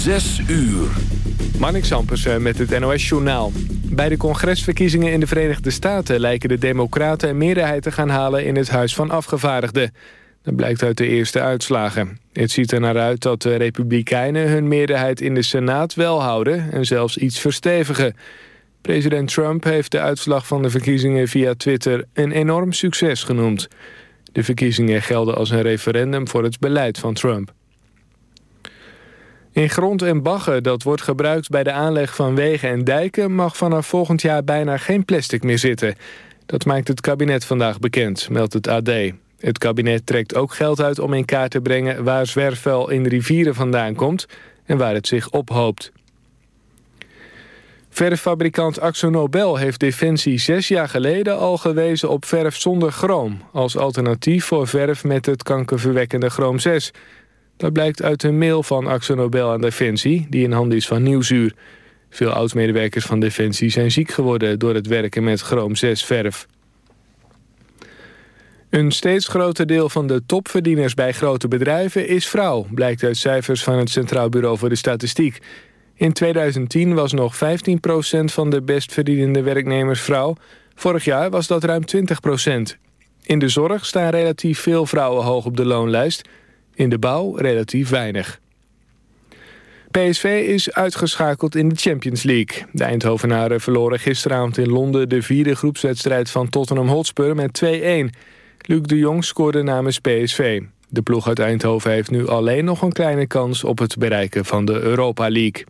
Zes uur. Marnik Sampersen met het NOS-journaal. Bij de congresverkiezingen in de Verenigde Staten... lijken de democraten een meerderheid te gaan halen in het Huis van Afgevaardigden. Dat blijkt uit de eerste uitslagen. Het ziet er naar uit dat de republikeinen hun meerderheid in de Senaat wel houden... en zelfs iets verstevigen. President Trump heeft de uitslag van de verkiezingen via Twitter... een enorm succes genoemd. De verkiezingen gelden als een referendum voor het beleid van Trump. In grond en baggen dat wordt gebruikt bij de aanleg van wegen en dijken... mag vanaf volgend jaar bijna geen plastic meer zitten. Dat maakt het kabinet vandaag bekend, meldt het AD. Het kabinet trekt ook geld uit om in kaart te brengen... waar zwerfvuil in de rivieren vandaan komt en waar het zich ophoopt. Verffabrikant Axo Nobel heeft Defensie zes jaar geleden al gewezen op verf zonder chroom... als alternatief voor verf met het kankerverwekkende chroom 6... Dat blijkt uit een mail van Axo Nobel aan Defensie... die in handen is van Nieuwsuur. Veel oud-medewerkers van Defensie zijn ziek geworden... door het werken met chroom 6 verf. Een steeds groter deel van de topverdieners bij grote bedrijven is vrouw... blijkt uit cijfers van het Centraal Bureau voor de Statistiek. In 2010 was nog 15% van de best verdienende werknemers vrouw. Vorig jaar was dat ruim 20% In de zorg staan relatief veel vrouwen hoog op de loonlijst... In de bouw relatief weinig. PSV is uitgeschakeld in de Champions League. De Eindhovenaren verloren gisteravond in Londen... de vierde groepswedstrijd van Tottenham Hotspur met 2-1. Luc de Jong scoorde namens PSV. De ploeg uit Eindhoven heeft nu alleen nog een kleine kans... op het bereiken van de Europa League.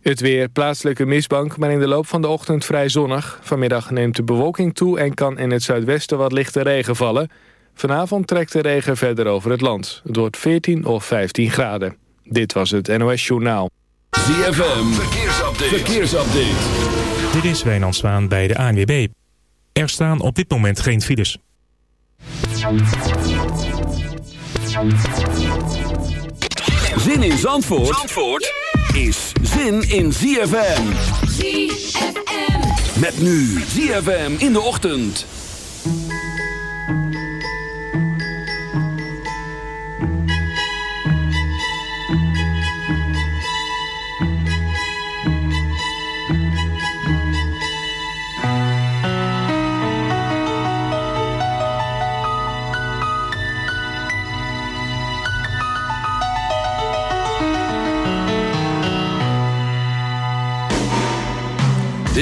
Het weer, plaatselijke mistbank, maar in de loop van de ochtend vrij zonnig. Vanmiddag neemt de bewolking toe en kan in het zuidwesten wat lichte regen vallen... Vanavond trekt de regen verder over het land. Het wordt 14 of 15 graden. Dit was het NOS Journaal. ZFM, verkeersupdate. verkeersupdate. Dit is Wijnand Zwaan bij de ANWB. Er staan op dit moment geen files. Zin in Zandvoort, Zandvoort is zin in ZFM. ZFM. Met nu ZFM in de ochtend.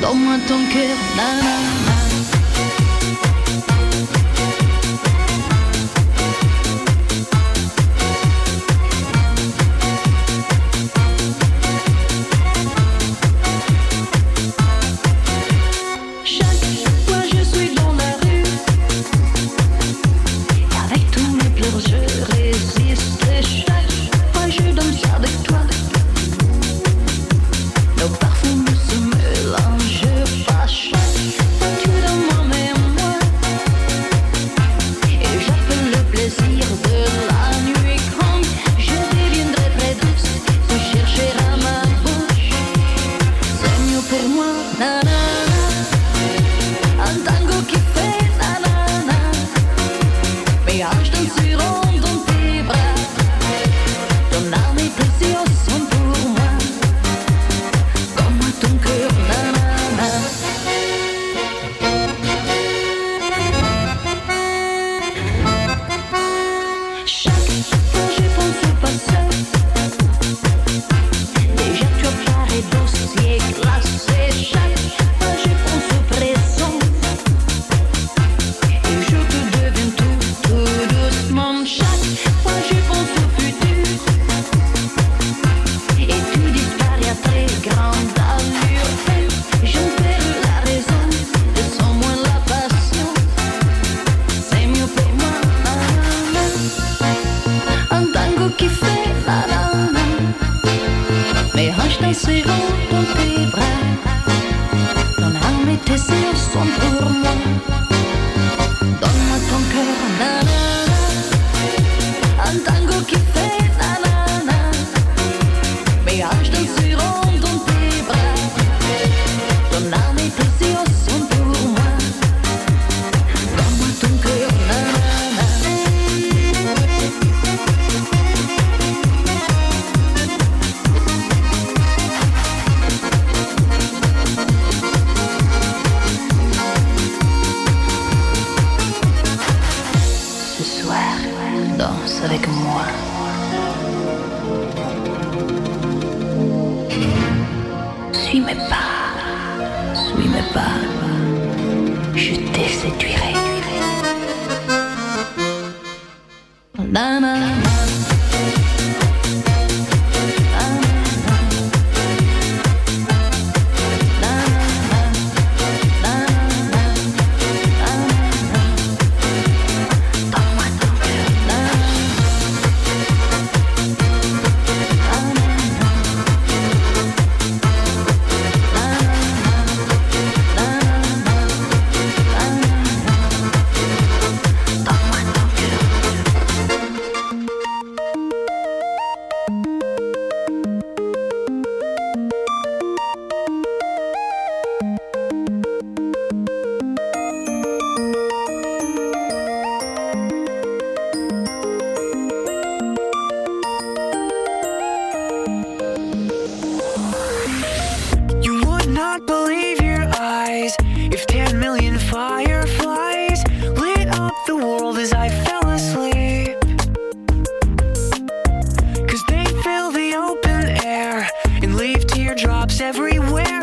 dans ton cœur, nanana.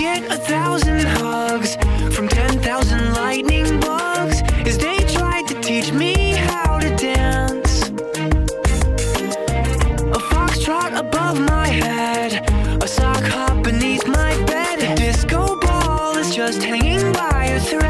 get a thousand hugs from 10,000 lightning bugs as they tried to teach me how to dance. A foxtrot above my head, a sock hop beneath my bed. A disco ball is just hanging by a thread.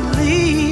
must leave.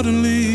suddenly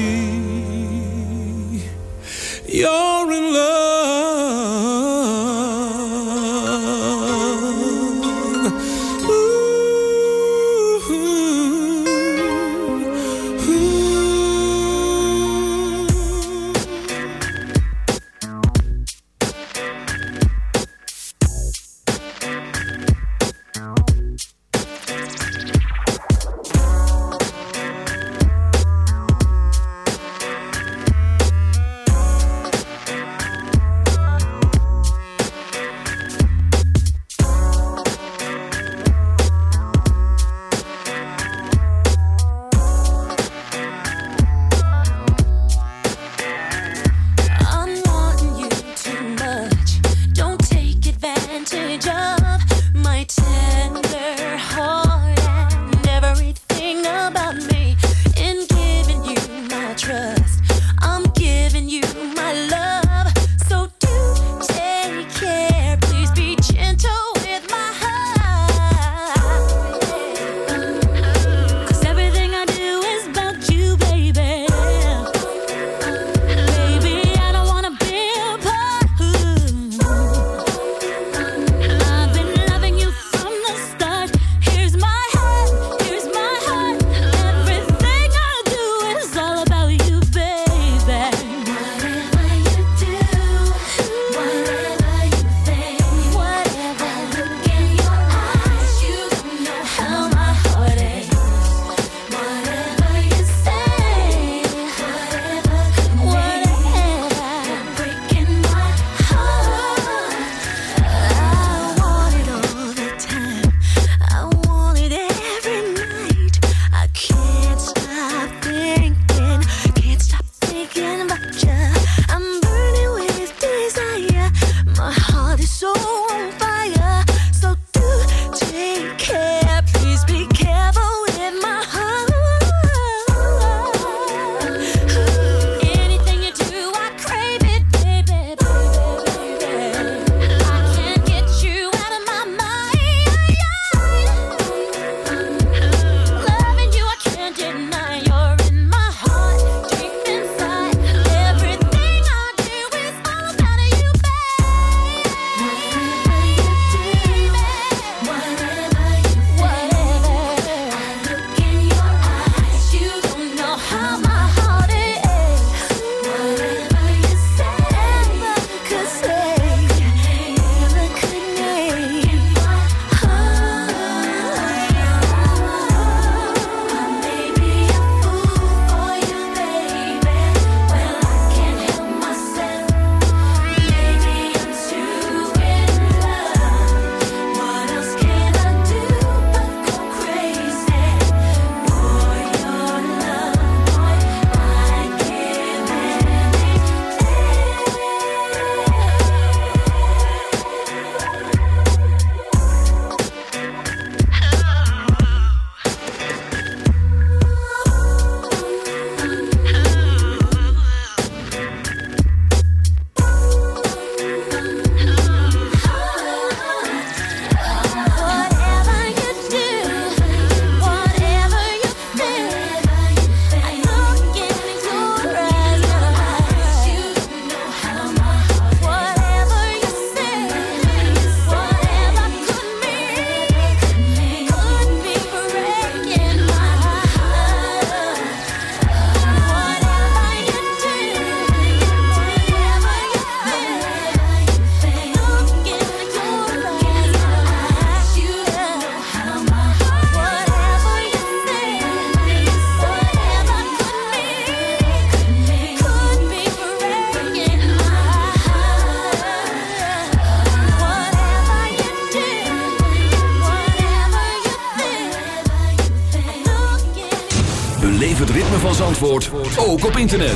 ook op internet.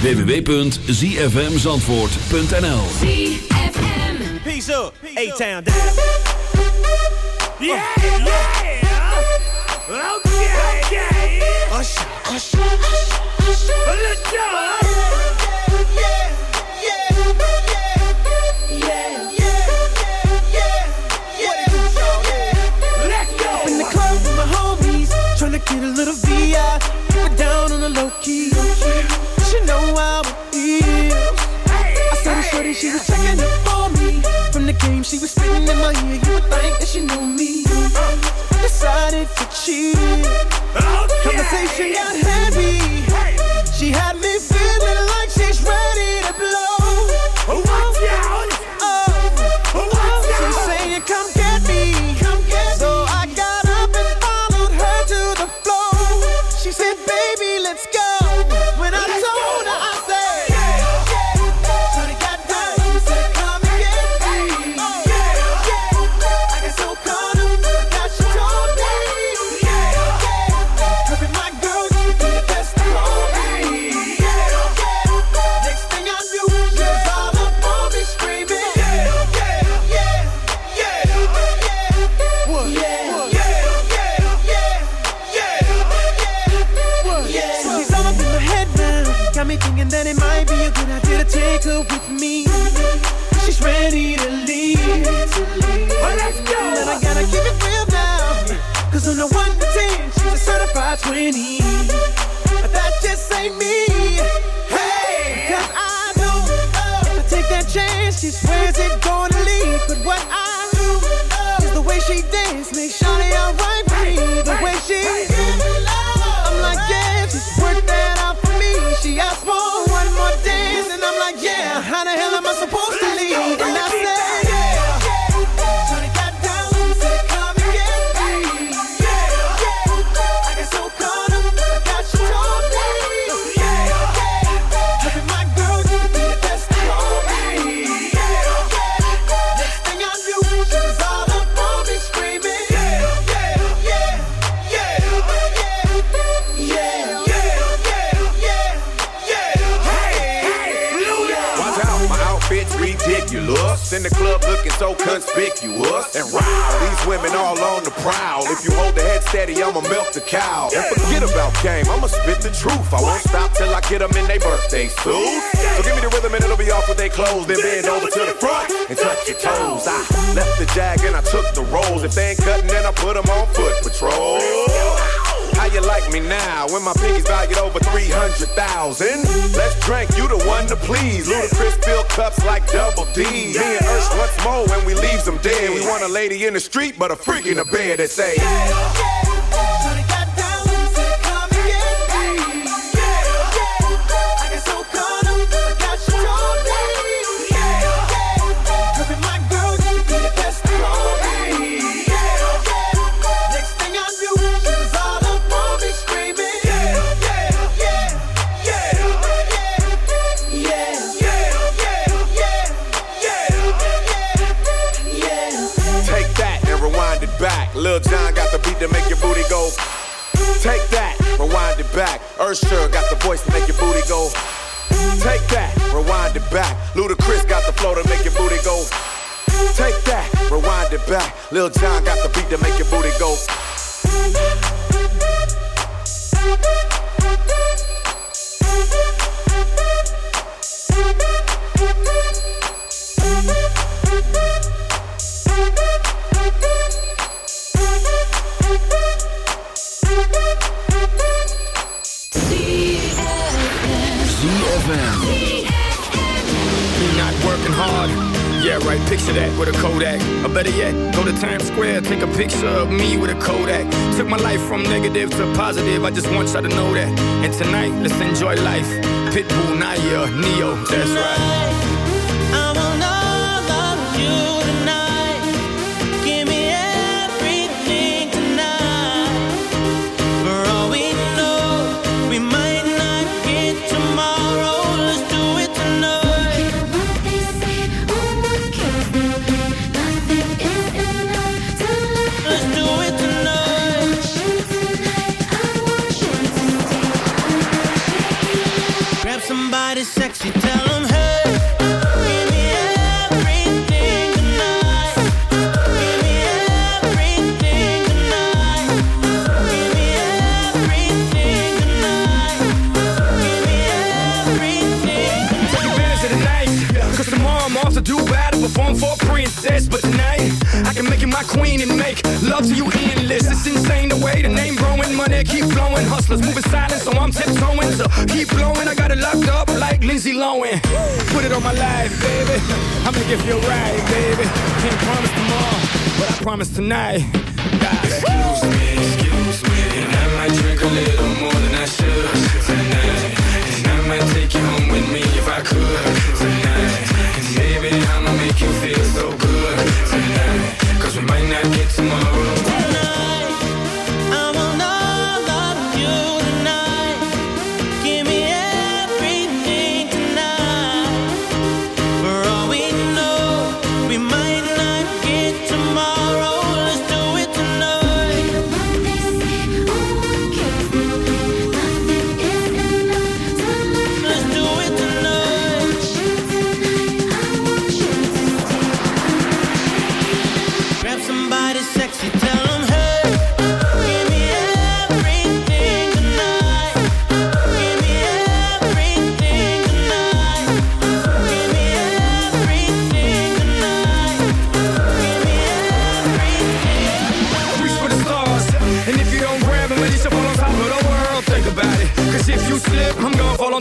www.zfmzandvoort.nl Peace up, A-Town. Yeah, yeah. Okay, okay. Usher, usher, usher. Let's go. Get a till I get them in their birthday suits. So give me the rhythm and it'll be off with their clothes. Then bend over to the front and touch your toes. I left the jag and I took the rolls. If they ain't cutting, then I put them on foot patrol. How you like me now when my pinky's valued over 300,000? Let's drink, you the one to please. Ludacris fill cups like double D. Me and Ursh once more when we leaves them dead. We want a lady in the street, but a freak in the bed that say, booty go. Take that, rewind it back. Usher got the voice to make your booty go. Take that, rewind it back. Ludacris got the flow to make your booty go. Take that, rewind it back. Lil Jon got the beat to make your booty go. ZFM. Not working hard. Yeah, right, picture that with a Kodak. Or better yet, go to Times Square, take a picture of me with a Kodak. Took my life from negative to positive, I just want y'all to know that. And tonight, let's enjoy life. Pitbull, Nayer, Ne-Yo, that's right.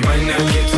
might not get to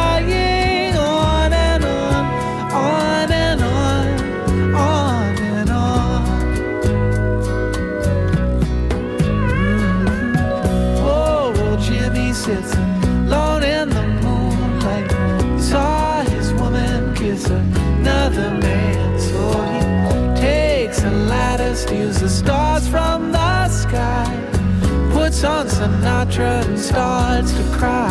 Sinatra starts to cry.